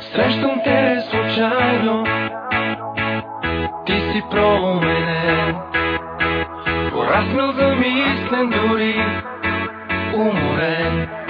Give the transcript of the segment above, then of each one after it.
Срещам те случайно, ти си променен. Пораснал замислен дори, уморен.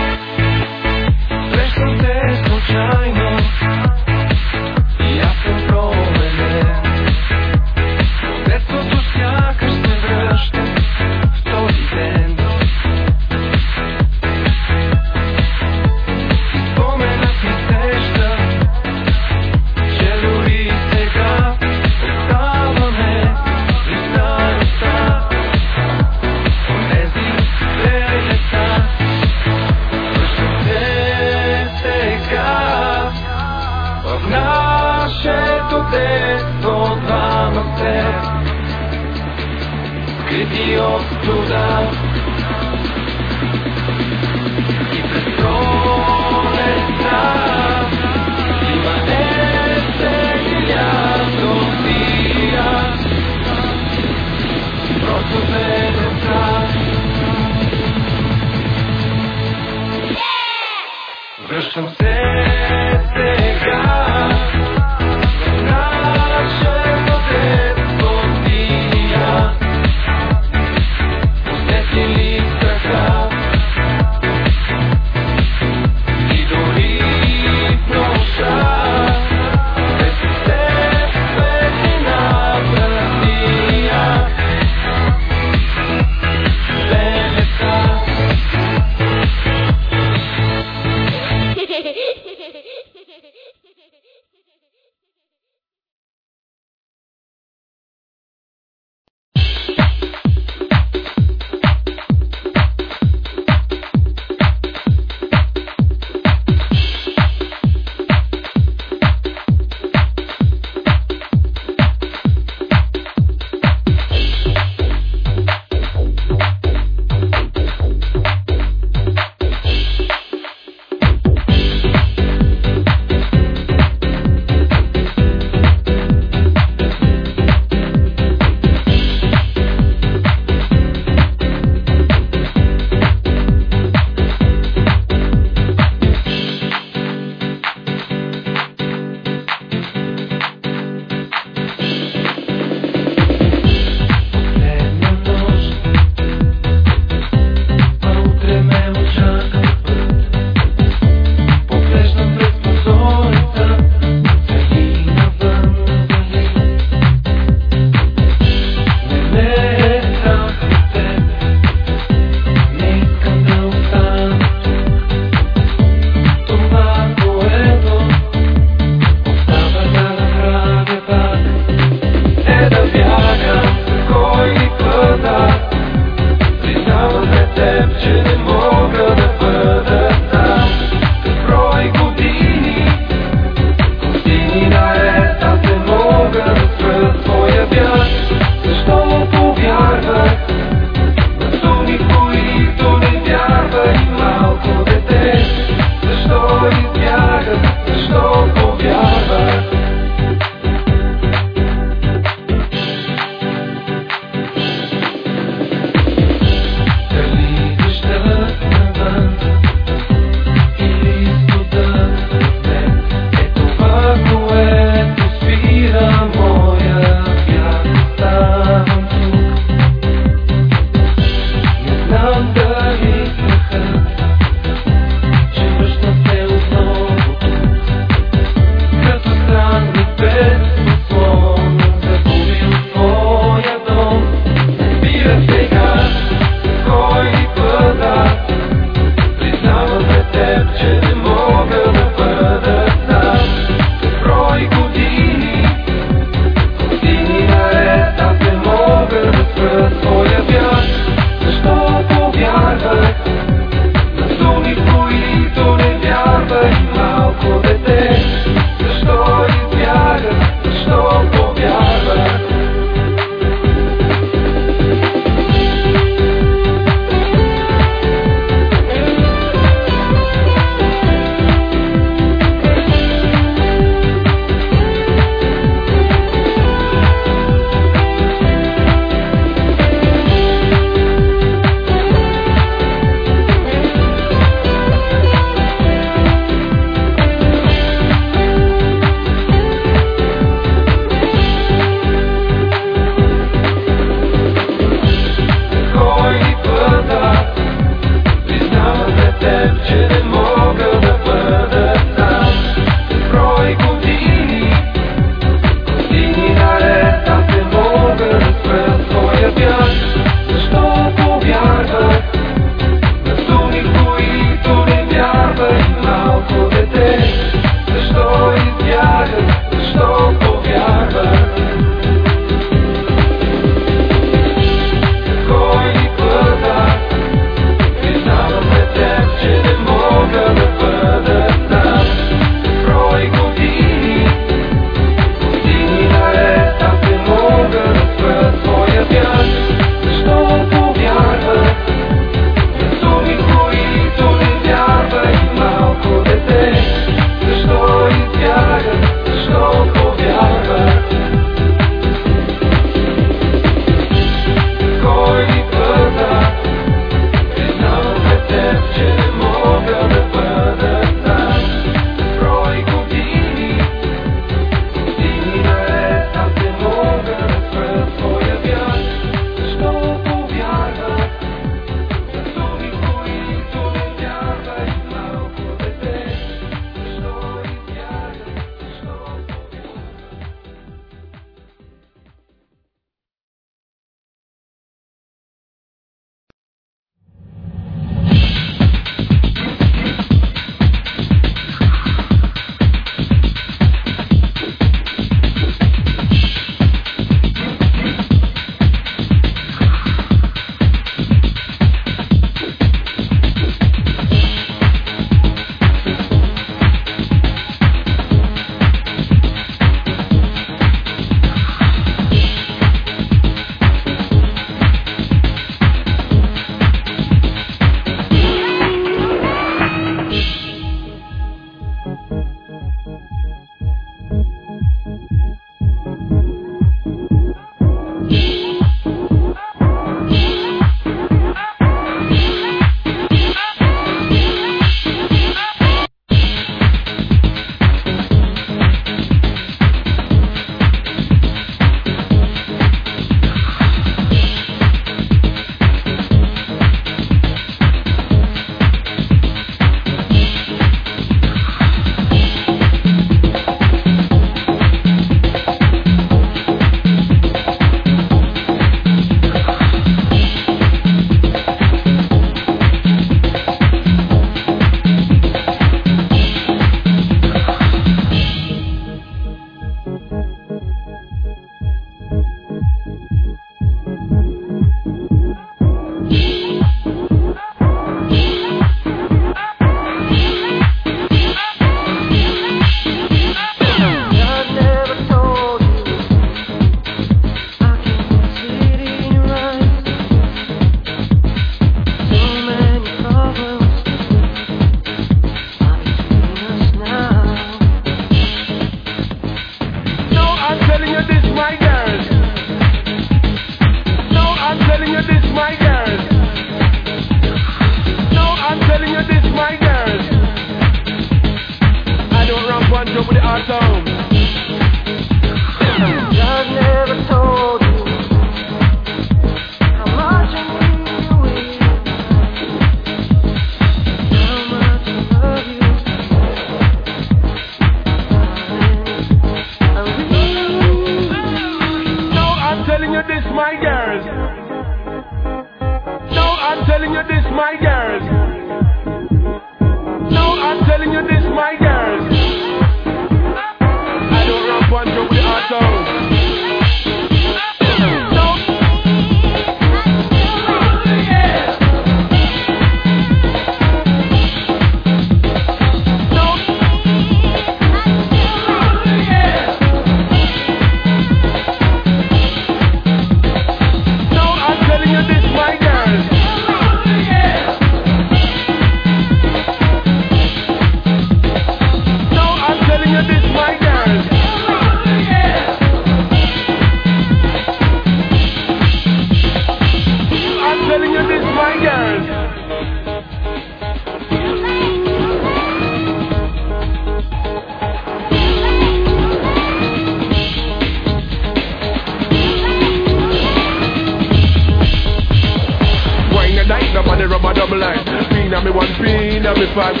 universe.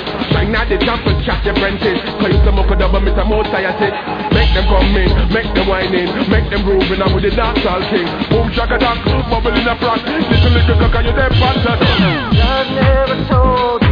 now the top for chat your apprentice. Cause you some up double miss a multi-assist. Make them come in, make them wine in, make them grooving. I'm with the dancehall king. Boom shaka duck, bubble in the front, Little little cock you're dead bastard. God never told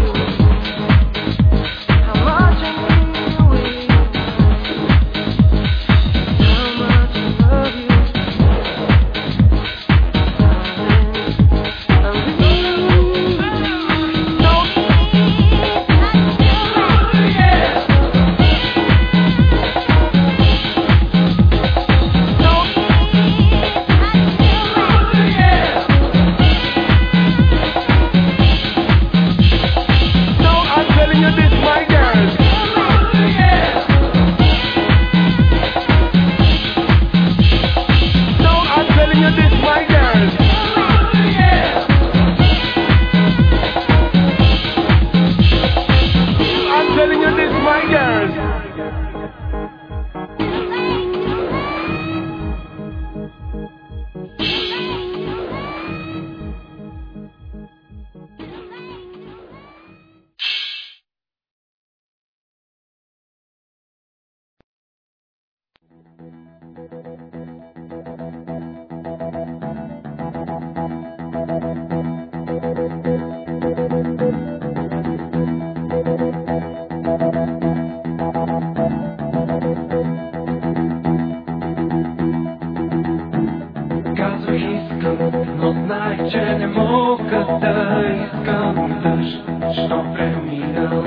че не мога да искам дъжд, що преминава.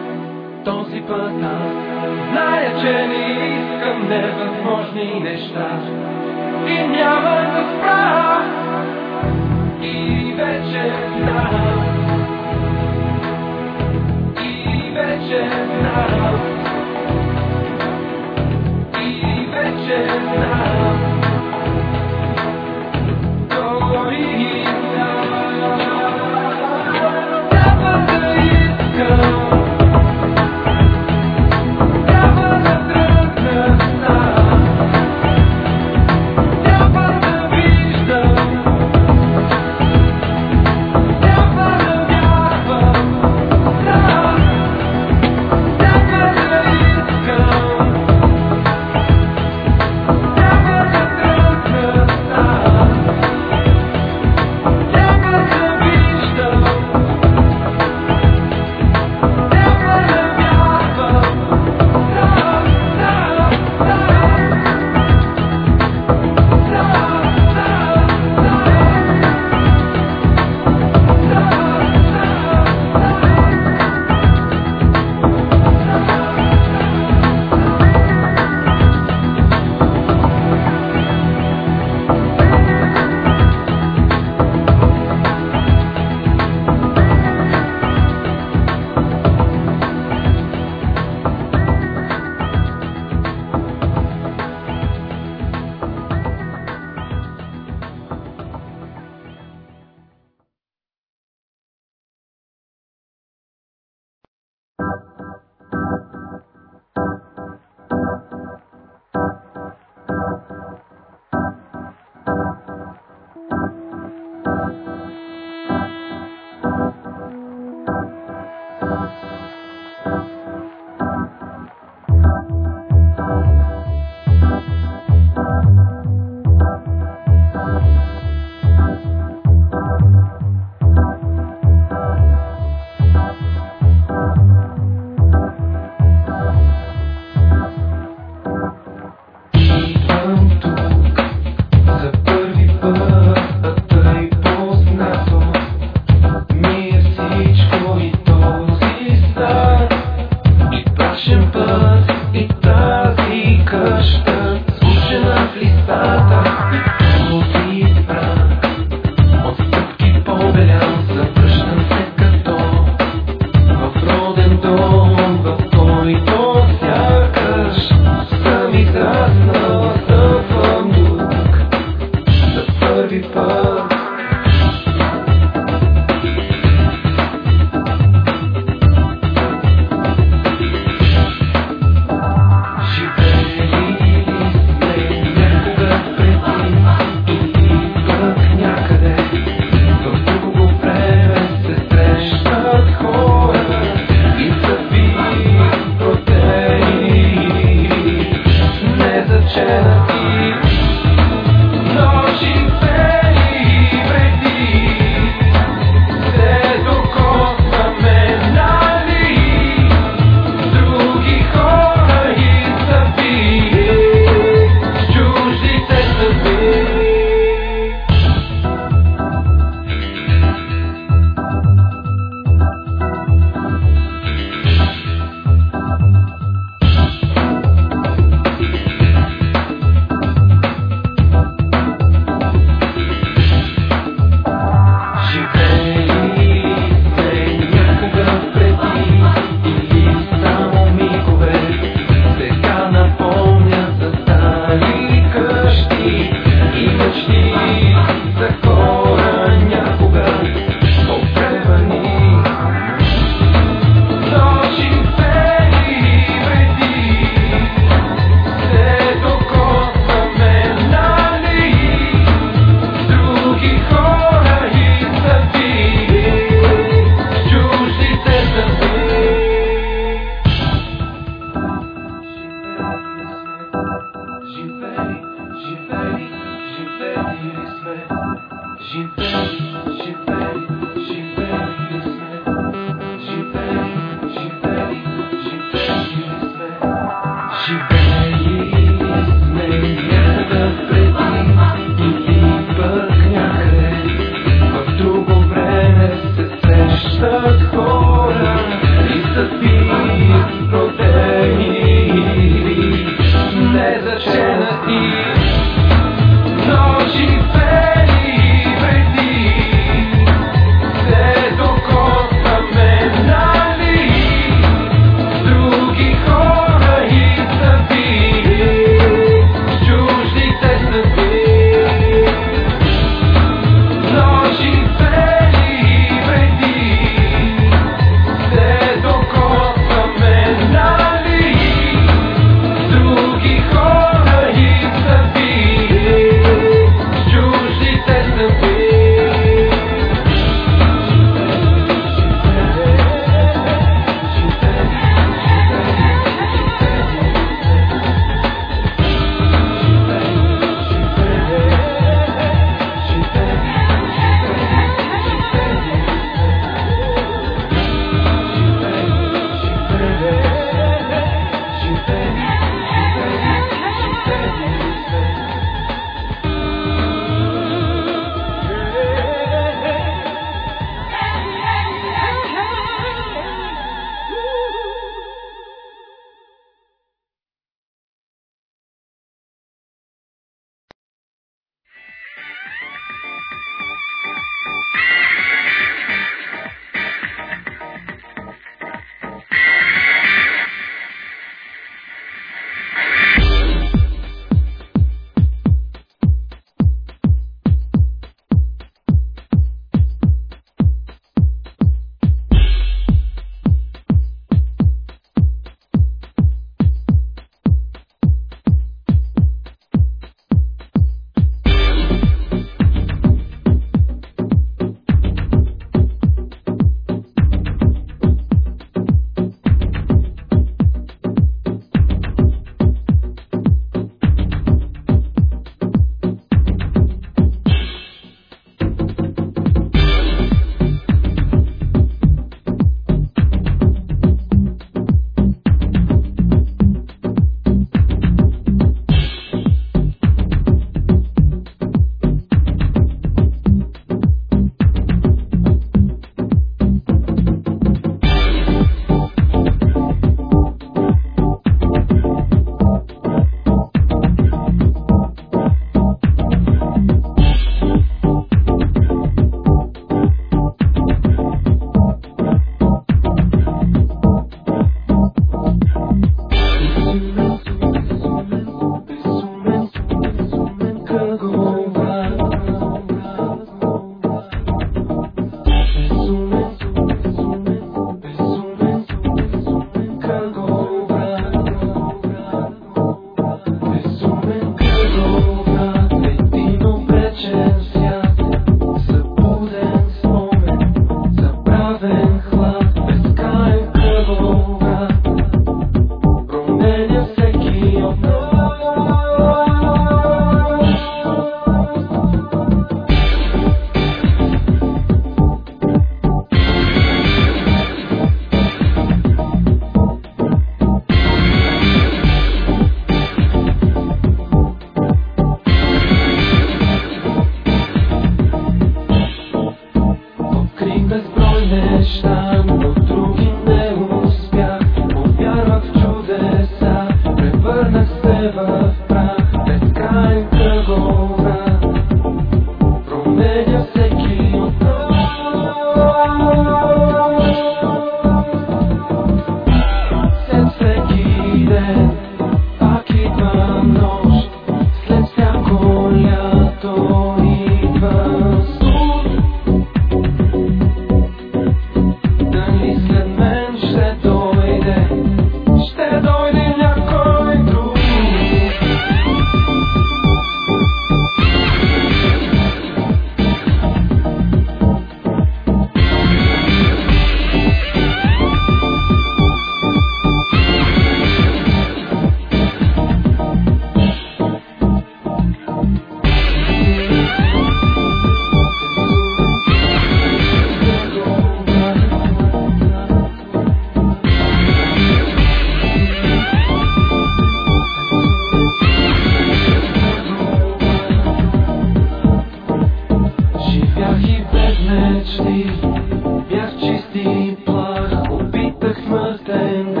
tem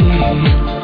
You.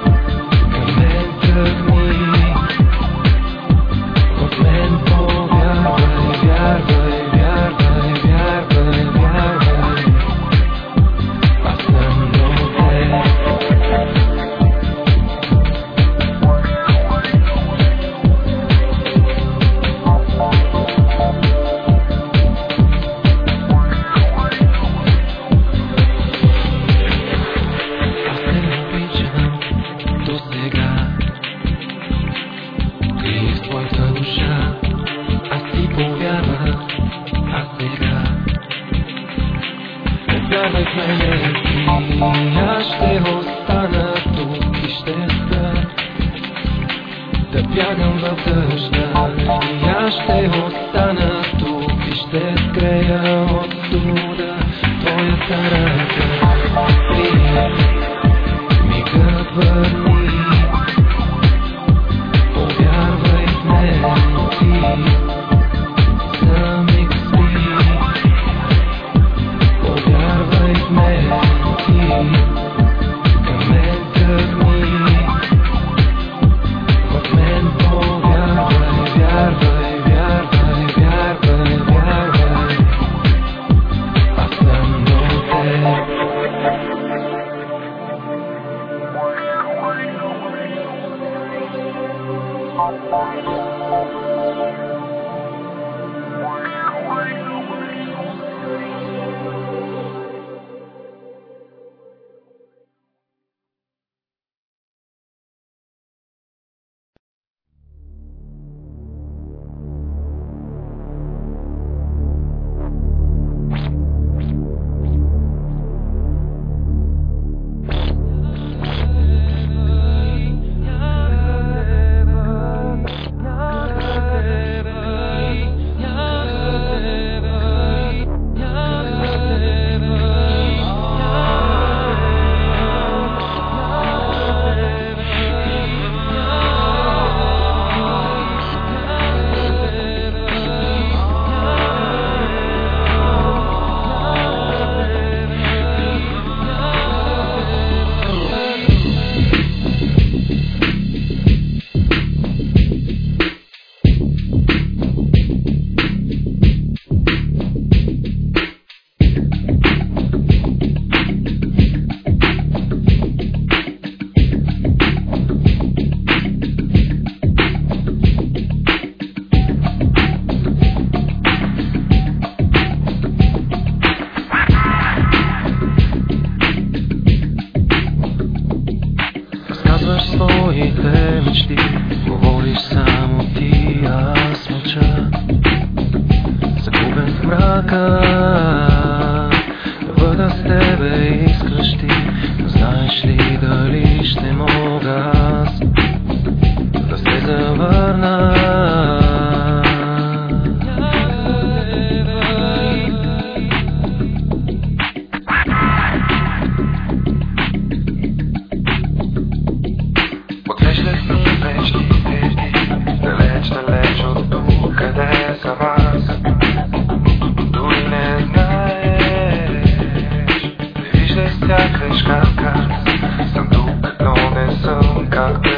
Искаш как аз съм тук, но не съм как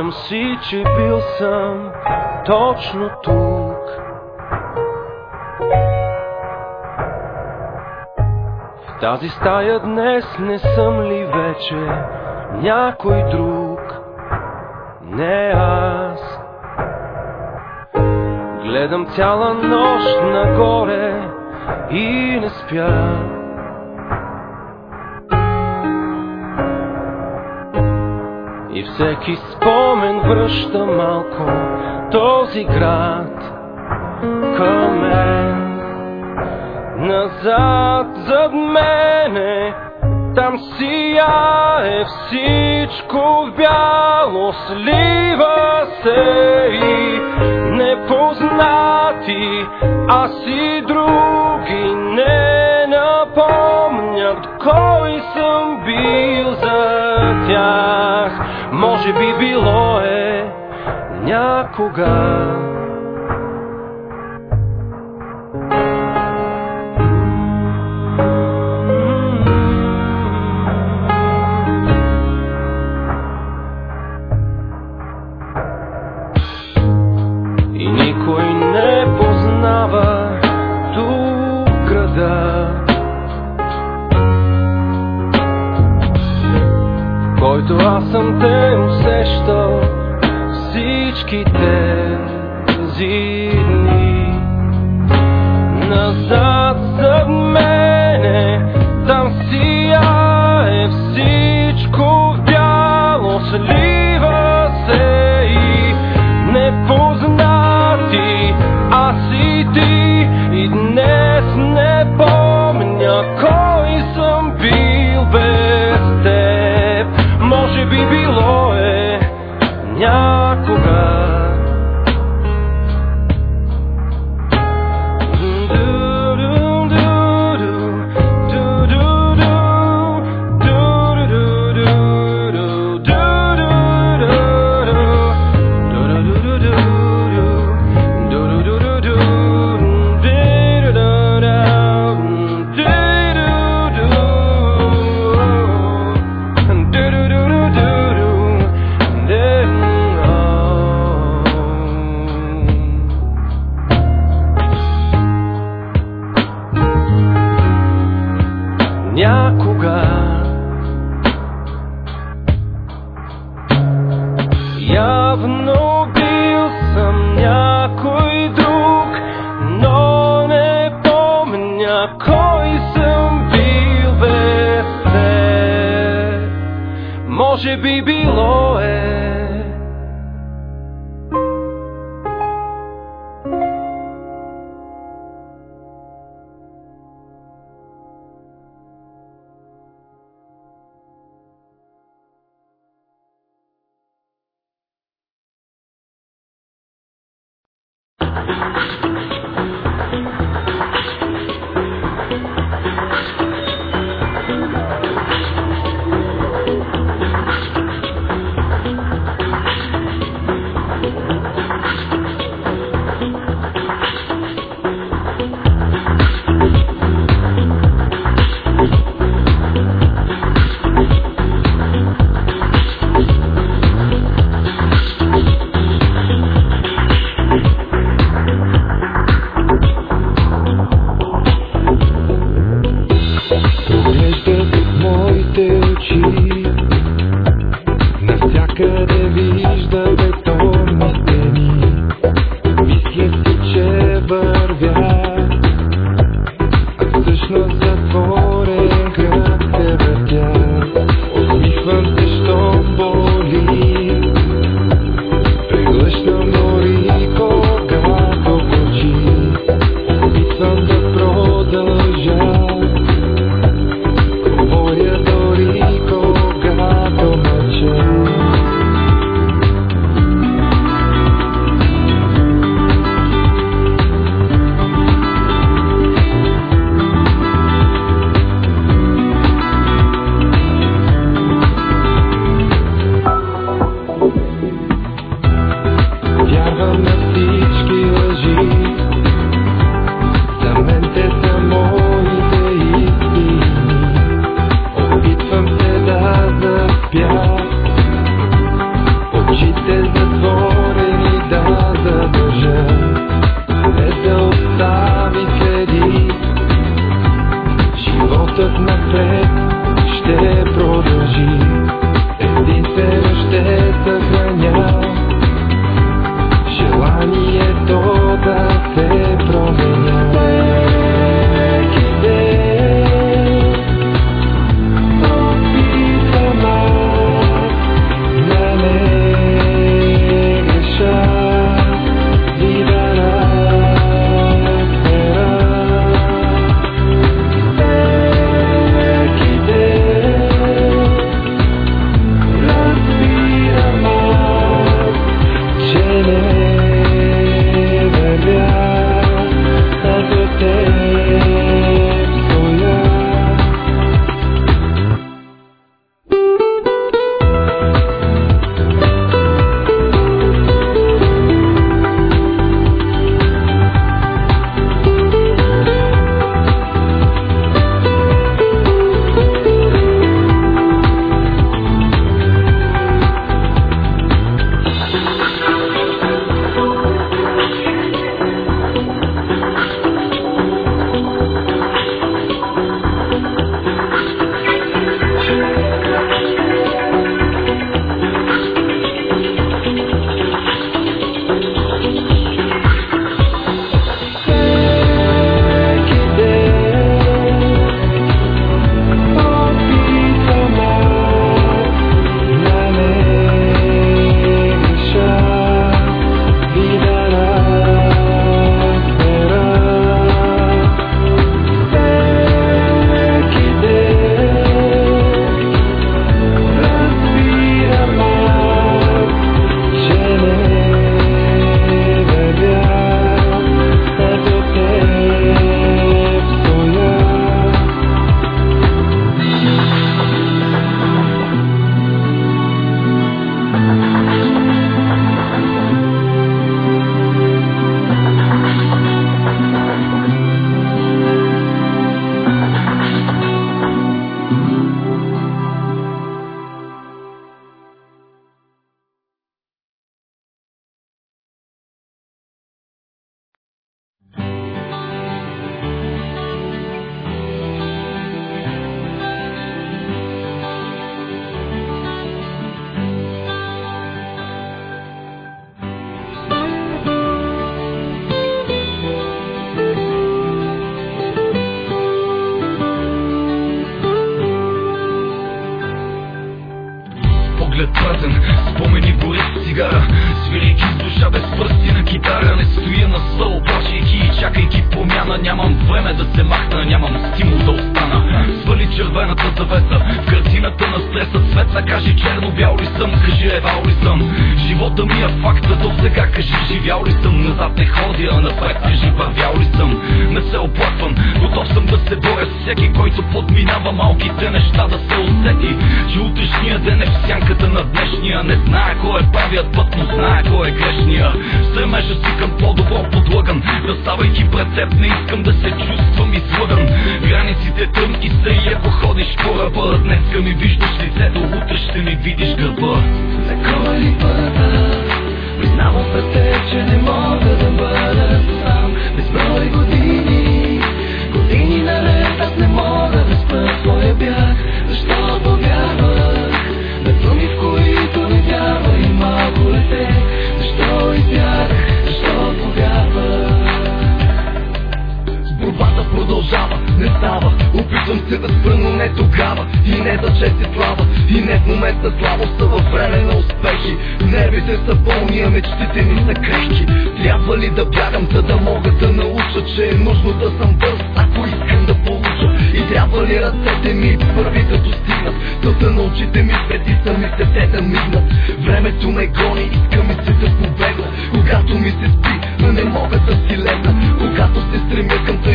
спомням си, че бил съм точно тук. В тази стая днес не съм ли вече някой друг? Не аз. Гледам цяла нощ нагоре и не спя. Всеки спомен връща малко този град към мен. Назад зад мене, там сияе всичко бяло, слива се и непознати, аз и други не напомнят кой съм бил за тях. Може би било е някога. Съм те усещал. Всички тези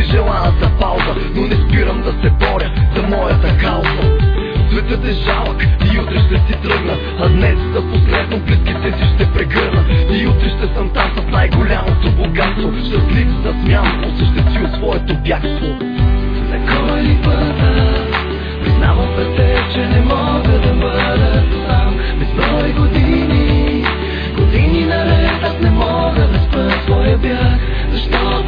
нежеланата пауза Но не спирам да се боря за моята кауза. Светът е жалък и утре ще си тръгна А днес за последно близките си ще прегърна. И утре ще съм там с най-голямото богатство Щастлив, засмян, осъществил своето бягство. На кой ли пъта? Признавам пред те, че не мога да бъда сам. Без нови години, години наред Аз не мога да спа своя бяг Защо